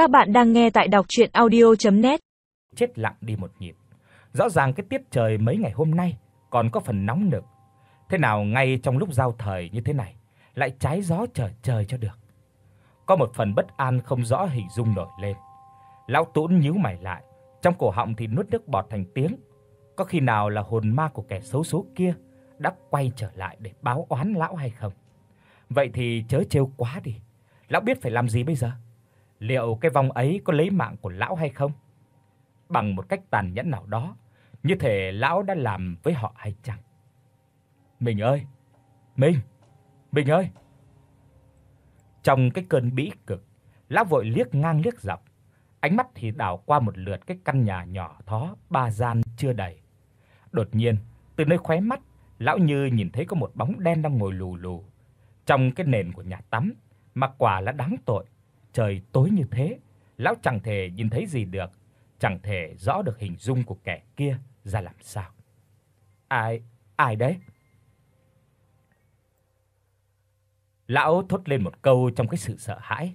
Các bạn đang nghe tại đọc audio net Chết lặng đi một nhịp. Rõ ràng cái tiết trời mấy ngày hôm nay còn có phần nóng nực. Thế nào ngay trong lúc giao thời như thế này lại trái gió trở trời cho được. Có một phần bất an không rõ hình dung nổi lên. Lão Tún nhíu mày lại, trong cổ họng thì nuốt nước bọt thành tiếng. Có khi nào là hồn ma của kẻ xấu số kia đã quay trở lại để báo oán lão hay không? Vậy thì chớ trêu quá đi. Lão biết phải làm gì bây giờ? Liệu cái vòng ấy có lấy mạng của lão hay không? Bằng một cách tàn nhẫn nào đó, như thể lão đã làm với họ hay chăng? Mình ơi, mình, mình ơi. Trong cái cơn bĩ cực, lão vội liếc ngang liếc dọc, ánh mắt thì đảo qua một lượt cái căn nhà nhỏ thó ba gian chưa đầy. Đột nhiên, từ nơi khóe mắt, lão như nhìn thấy có một bóng đen đang ngồi lù lù trong cái nền của nhà tắm, mà quả là đáng tội. Trời tối như thế, lão chẳng thể nhìn thấy gì được, chẳng thể rõ được hình dung của kẻ kia ra làm sao. Ai, ai đấy? Lão thốt lên một câu trong cái sự sợ hãi.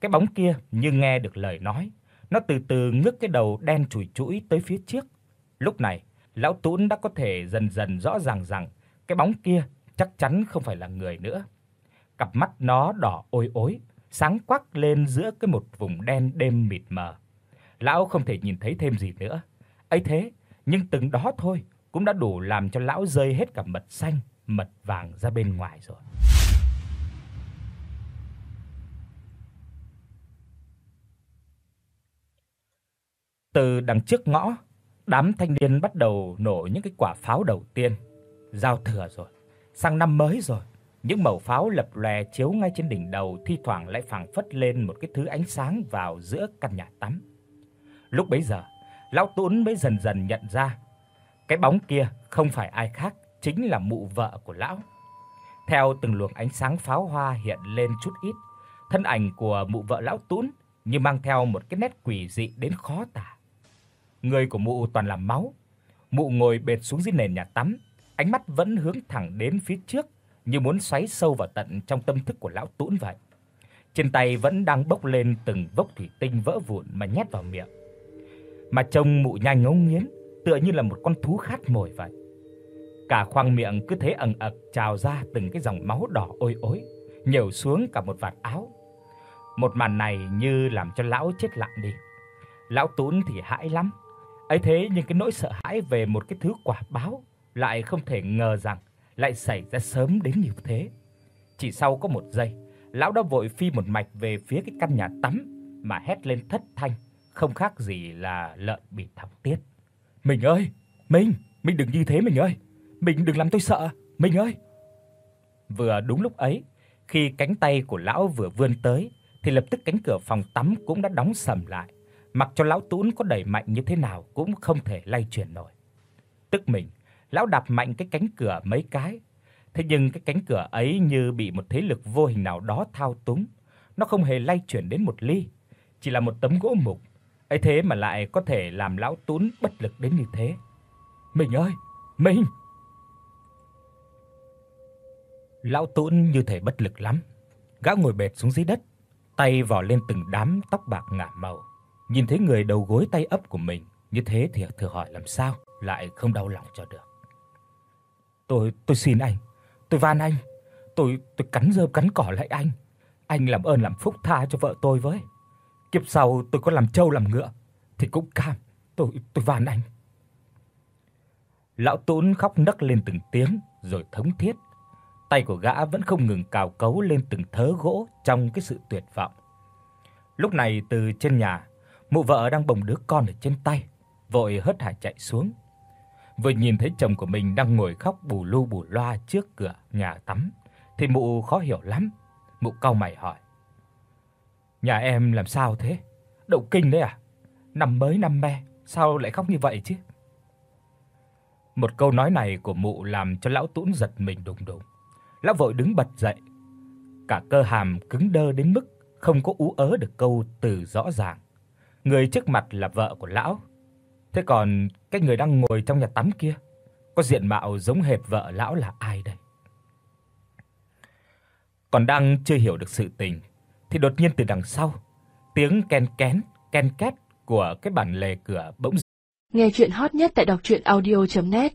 Cái bóng kia như nghe được lời nói, nó từ từ ngước cái đầu đen chùi chũi tới phía trước. Lúc này, lão Tún đã có thể dần dần rõ ràng rằng cái bóng kia chắc chắn không phải là người nữa. Cặp mắt nó đỏ ôi ối, sáng quắc lên giữa cái một vùng đen đêm mịt mờ. Lão không thể nhìn thấy thêm gì nữa. Ấy thế, nhưng từng đó thôi cũng đã đủ làm cho lão rơi hết cả mật xanh, mật vàng ra bên ngoài rồi. Từ đằng trước ngõ, đám thanh niên bắt đầu nổ những cái quả pháo đầu tiên. Giao thừa rồi, sang năm mới rồi. Những mẩu pháo lập lòe chiếu ngay trên đỉnh đầu, thi thoảng lại phảng phất lên một cái thứ ánh sáng vào giữa căn nhà tắm. Lúc bấy giờ, lão Tún mới dần dần nhận ra, cái bóng kia không phải ai khác, chính là mụ vợ của lão. Theo từng luồng ánh sáng pháo hoa hiện lên chút ít, thân ảnh của mụ vợ lão Tún như mang theo một cái nét quỷ dị đến khó tả. Người của mụ toàn là máu. Mụ ngồi bệt xuống dưới nền nhà tắm, ánh mắt vẫn hướng thẳng đến phía trước như muốn xoáy sâu vào tận trong tâm thức của lão Tún vậy. Trên tay vẫn đang bốc lên từng vốc thủy tinh vỡ vụn mà nhét vào miệng. Mà trông mụ nhanh ngấu nghiến, tựa như là một con thú khát mồi vậy. Cả khoang miệng cứ thế ẩn ực trào ra từng cái dòng máu đỏ ôi ối, nhều xuống cả một vạt áo. Một màn này như làm cho lão chết lặng đi. Lão Tún thì hãi lắm. Ấy thế nhưng cái nỗi sợ hãi về một cái thứ quả báo lại không thể ngờ rằng lại xảy ra sớm đến như thế. Chỉ sau có một giây, lão đã vội phi một mạch về phía cái căn nhà tắm mà hét lên thất thanh, không khác gì là lợn bị thọc tiết. "Mình ơi, Minh, mình đừng như thế mình ơi. Mình đừng làm tôi sợ, mình ơi." Vừa đúng lúc ấy, khi cánh tay của lão vừa vươn tới thì lập tức cánh cửa phòng tắm cũng đã đóng sầm lại, mặc cho lão Tún có đẩy mạnh như thế nào cũng không thể lay chuyển nổi. Tức mình, lão đạp mạnh cái cánh cửa mấy cái. Thế nhưng cái cánh cửa ấy như bị một thế lực vô hình nào đó thao túng, nó không hề lay chuyển đến một ly, chỉ là một tấm gỗ mục. Ấy thế mà lại có thể làm lão Tún bất lực đến như thế. Mình ơi, mình. Lão Tún như thể bất lực lắm. Gã ngồi bệt xuống dưới đất, tay vò lên từng đám tóc bạc ngả màu. Nhìn thấy người đầu gối tay ấp của mình, như thế thì thử hỏi làm sao lại không đau lòng cho được. Tôi tôi xin anh, tôi van anh, tôi tôi cắn rơm cắn cỏ lại anh. Anh làm ơn làm phúc tha cho vợ tôi với. Kiếp sau tôi có làm trâu làm ngựa thì cũng cam, tôi tôi van anh. Lão tốn khóc nấc lên từng tiếng rồi thống thiết. Tay của gã vẫn không ngừng cào cấu lên từng thớ gỗ trong cái sự tuyệt vọng. Lúc này từ trên nhà, mụ vợ đang bồng đứa con ở trên tay, vội hớt hải chạy xuống vừa nhìn thấy chồng của mình đang ngồi khóc bù lu bù loa trước cửa nhà tắm thì mụ khó hiểu lắm. Mụ cau mày hỏi: "Nhà em làm sao thế? Động kinh đấy à? Năm mới năm me, sao lại khóc như vậy chứ?" Một câu nói này của mụ làm cho lão Tún giật mình đùng đùng. Lão vội đứng bật dậy. Cả cơ hàm cứng đơ đến mức không có ú ớ được câu từ rõ ràng. Người trước mặt là vợ của lão, Thế còn cái người đang ngồi trong nhà tắm kia, có diện mạo giống hệt vợ lão là ai đây? Còn đang chưa hiểu được sự tình thì đột nhiên từ đằng sau, Tiếng ken kén, ken két của cái bản lề cửa bỗng Nghe truyện hot nhất tại doctruyenaudio.net